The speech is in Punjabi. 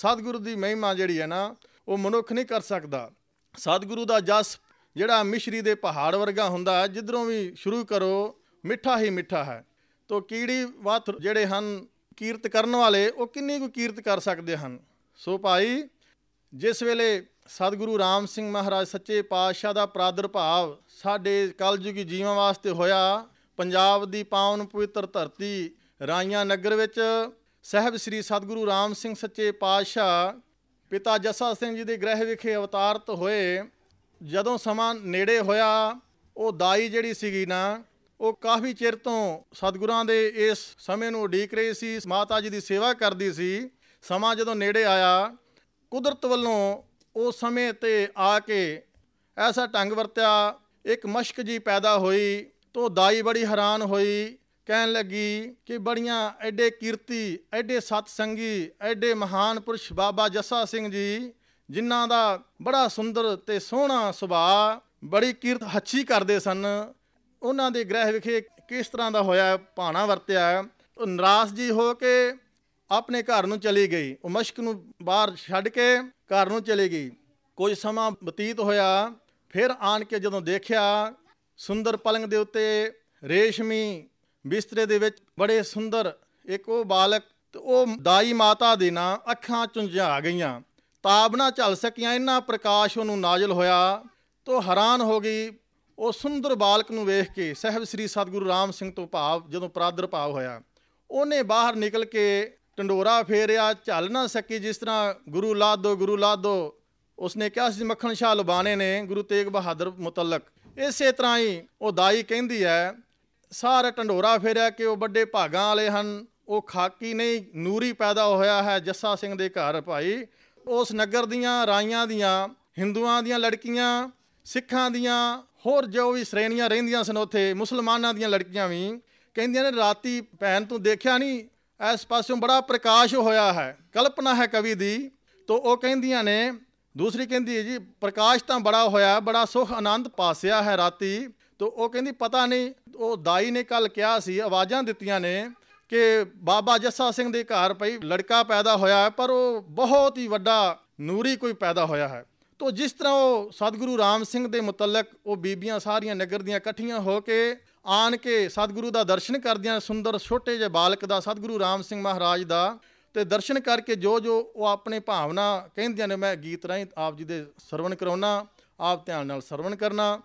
ਸਤਿਗੁਰੂ ਦੀ ਮਹਿਮਾ ਜਿਹੜੀ ਹੈ ਨਾ, ਉਹ ਮਨੁੱਖ ਨਹੀਂ ਕਰ ਸਕਦਾ। ਸਤਿਗੁਰੂ ਦਾ ਜਸ ਜਿਹੜਾ ਮਿਸ਼ਰੀ ਦੇ ਪਹਾੜ ਵਰਗਾ ਹੁੰਦਾ ਹੈ, ਜਿੱਧਰੋਂ ਵੀ ਸ਼ੁਰੂ ਕਰੋ, ਮਿੱਠਾ ਹੀ ਮਿੱਠਾ ਹੈ। ਤੋ ਕੀੜੀ ਵਤ ਜਿਹੜੇ ਹਨ, ਕੀਰਤ ਕਰਨ ਵਾਲੇ, ਉਹ ਕਿੰਨੀ ਕੁ ਕੀਰਤ ਕਰ ਸਕਦੇ ਹਨ? ਸੋ ਭਾਈ, ਜਿਸ ਵੇਲੇ ਸਤਿਗੁਰੂ ਰਾਮ ਸਿੰਘ ਮਹਾਰਾਜ ਸੱਚੇ ਪਾਤਸ਼ਾਹ ਦਾ ਪ੍ਰਾਦੁਰਭਾਵ ਸਾਡੇ ਕਲਯੁਗੀ ਜੀਵਾਂ ਵਾਸਤੇ ਹੋਇਆ, ਪੰਜਾਬ ਦੀ ਪਾਵਨ ਪਵਿੱਤਰ ਧਰਤੀ ਰਾਈਆਂ ਨਗਰ ਵਿੱਚ ਸਹਿਬ ਸ੍ਰੀ ਸਤਿਗੁਰੂ ਰਾਮ ਸਿੰਘ ਸੱਚੇ ਪਾਤਸ਼ਾਹ ਪਿਤਾ ਜੱਸਾ ਸਿੰਘ ਜੀ ਦੇ ਗ੍ਰਹਿ ਵਿਖੇ ਅਵਤਾਰਤ ਹੋਏ। ਜਦੋਂ ਸਮਾਂ ਨੇੜੇ ਹੋਇਆ, ਉਹ ਦਾਈ ਜਿਹੜੀ ਸੀਗੀ ਨਾ, ਉਹ ਕਾਫੀ ਚਿਰ ਤੋਂ ਸਤਿਗੁਰਾਂ ਦੇ ਇਸ ਸਮੇਂ ਨੂੰ ਉਡੀਕ ਰਹੀ ਸੀ, ਮਾਤਾ ਜੀ ਦੀ ਸੇਵਾ ਕਰਦੀ ਸੀ। ਸਮਾਂ ਜਦੋਂ ਨੇੜੇ ਆਇਆ, ਕੁਦਰਤ ਵੱਲੋਂ ਉਹ ਸਮੇਂ ਤੇ ਆ ਕੇ ਐਸਾ ਢੰਗ ਵਰਤਿਆ, ਇੱਕ ਮਸ਼ਕ ਜੀ ਪੈਦਾ ਹੋਈ, ਤੋ ਦਾਈ ਬੜੀ ਹੈਰਾਨ ਹੋਈ। ਕਹਿਣ ਲੱਗੀ ਕਿ ਬੜੀਆਂ ਐਡੇ ਕੀਰਤੀ, ਐਡੇ ਸਤਸੰਗੀ, ਐਡੇ ਮਹਾਨ ਪੁਰਸ਼ ਬਾਬਾ ਜੱਸਾ ਸਿੰਘ ਜੀ, ਜਿਨ੍ਹਾਂ ਦਾ ਬੜਾ ਸੁੰਦਰ ਤੇ ਸੋਹਣਾ ਸੁਭਾਅ, ਬੜੀ ਕੀਰਤ ਹੱਛੀ ਕਰਦੇ ਸਨ। ਉਹਨਾਂ ਦੇ ਗ੍ਰਹਿ ਵਿਖੇ ਕਿਸ ਤਰ੍ਹਾਂ ਦਾ ਹੋਇਆ, ਭਾਣਾ ਵਰਤਿਆ। ਉਹ ਨਰਾਸ ਜੀ ਹੋ ਕੇ ਆਪਣੇ ਘਰ ਨੂੰ ਚਲੀ ਗਈ। ਉਹ ਮਸ਼ਕ ਨੂੰ ਬਾਹਰ ਛੱਡ ਕੇ ਘਰ ਨੂੰ ਚਲੀ ਗਈ। ਕੁਝ ਸਮਾਂ ਬਤੀਤ ਹੋਇਆ, ਫਿਰ ਆਣ ਕੇ ਜਦੋਂ ਦੇਖਿਆ, ਸੁੰਦਰ ਪਲੰਗ ਦੇ ਉੱਤੇ ਰੇਸ਼ਮੀ ਬਿਸਤਰੇ ਦੇ ਵਿੱਚ ਬੜੇ ਸੁੰਦਰ ਇੱਕ ਉਹ ਬਾਲਕ ਤੇ ਉਹ ਦਾਈ ਮਾਤਾ ਦੇ ਨਾਂ ਅੱਖਾਂ ਚੁੰਝਾ ਗਈਆਂ। ਤਾਬ ਨਾ ਝਲ ਸਕੀਆਂ, ਇੰਨਾ ਪ੍ਰਕਾਸ਼ ਉਹਨੂੰ ਨਾਜ਼ਲ ਹੋਇਆ। ਤੋ ਹੈਰਾਨ ਹੋ ਗਈ, ਉਹ ਸੁੰਦਰ ਬਾਲਕ ਨੂੰ ਵੇਖ ਕੇ ਸਹਿਬ ਸ੍ਰੀ ਸਤਿਗੁਰੂ ਰਾਮ ਸਿੰਘ ਤੋਂ ਭਾਵ ਜਦੋਂ ਪ੍ਰਾਦੁਰਭਾਵ ਹੋਇਆ। ਉਹਨੇ ਬਾਹਰ ਨਿਕਲ ਕੇ ਟੰਡੋਰਾ ਫੇਰਿਆ, ਝੱਲ ਨਾ ਸਕੀ ਜਿਸ ਤਰ੍ਹਾਂ ਗੁਰੂ ਲਾਦੋ ਗੁਰੂ ਲਾਦੋ। ਉਸਨੇ ਕਿਹਾ ਸੀ, ਮੱਖਣ ਸ਼ਾਹ ਲਬਾਣੇ ਨੇ ਗੁਰੂ ਤੇਗ ਬਹਾਦਰ ਮੁਤਲਕ। ਇਸੇ ਤਰ੍ਹਾਂ ਹੀ ਉਹ ਦਾਈ ਕਹਿੰਦੀ ਹੈ ਸਾਰਾ ਢੰਡੋਰਾ ਫੇਰਿਆ ਕਿ ਉਹ ਵੱਡੇ ਭਾਗਾਂ ਵਾਲੇ ਹਨ। ਉਹ ਖਾਕੀ ਨਹੀਂ, ਨੂਰੀ ਪੈਦਾ ਹੋਇਆ ਹੈ ਜੱਸਾ ਸਿੰਘ ਦੇ ਘਰ ਭਾਈ। ਉਸ ਨਗਰ ਦੀਆਂ ਰਾਈਆਂ ਦੀਆਂ, ਹਿੰਦੂਆਂ ਦੀਆਂ ਲੜਕੀਆਂ, ਸਿੱਖਾਂ ਦੀਆਂ, ਹੋਰ ਜੋ ਵੀ ਸ਼੍ਰੇਣੀਆਂ ਰਹਿੰਦੀਆਂ ਸਨ ਉੱਥੇ, ਮੁਸਲਮਾਨਾਂ ਦੀਆਂ ਲੜਕੀਆਂ ਵੀ। ਕਹਿੰਦੀਆਂ ਨੇ, ਰਾਤੀ ਭੈਣ ਤੂੰ ਦੇਖਿਆ ਨਹੀਂ? ਇਸ ਪਾਸਿਓਂ ਬੜਾ ਪ੍ਰਕਾਸ਼ ਹੋਇਆ ਹੈ। ਕਲਪਨਾ ਹੈ ਕਵੀ ਦੀ। ਤੋ ਉਹ ਕਹਿੰਦੀਆਂ ਨੇ, ਦੂਸਰੀ ਕਹਿੰਦੀ ਹੈ ਜੀ, ਪ੍ਰਕਾਸ਼ ਤਾਂ ਬੜਾ ਹੋਇਆ, ਬੜਾ ਸੁਖ ਆਨੰਦ ਪਾਸਿਆ ਹੈ ਰਾਤੀ। ਤੋ ਉਹ ਕਹਿੰਦੀ, ਪਤਾ ਨਹੀਂ ਉਹ ਦਾਈ ਨੇ ਕੱਲ ਕਿਹਾ ਸੀ, ਆਵਾਜ਼ਾਂ ਦਿੱਤੀਆਂ ਨੇ ਕਿ ਬਾਬਾ ਜੱਸਾ ਸਿੰਘ ਦੇ ਘਰ ਪਈ ਲੜਕਾ ਪੈਦਾ ਹੋਇਆ ਹੈ, ਪਰ ਉਹ ਬਹੁਤ ਹੀ ਵੱਡਾ ਨੂਰੀ ਕੋਈ ਪੈਦਾ ਹੋਇਆ ਹੈ। ਤੋ ਜਿਸ ਤਰ੍ਹਾਂ ਉਹ ਸਤਿਗੁਰੂ ਰਾਮ ਸਿੰਘ ਦੇ ਮੁਤਲਕ ਉਹ ਬੀਬੀਆਂ ਸਾਰੀਆਂ ਨਗਰ ਦੀਆਂ ਇਕੱਠੀਆਂ ਹੋ ਕੇ ਆਣ ਕੇ ਸਤਿਗੁਰੂ ਦਾ ਦਰਸ਼ਨ ਕਰਦਿਆਂ ਸੁੰਦਰ ਛੋਟੇ ਜਿਹੇ ਬਾਲਕ ਦਾ, ਸਤਿਗੁਰੂ ਰਾਮ ਸਿੰਘ ਮਹਾਰਾਜ ਦਾ ਤੇ ਦਰਸ਼ਨ ਕਰਕੇ ਜੋ ਜੋ ਉਹ ਆਪਣੇ ਭਾਵਨਾ ਕਹਿੰਦੀਆਂ ਨੇ, ਮੈਂ ਗੀਤ ਰਾਹੀਂ ਆਪ ਜੀ ਦੇ ਸਰਵਣ ਕਰਾਉਣਾ ਆਪ ਧਿਆਨ ਨਾਲ ਸਰਵਣ ਕਰਨਾ।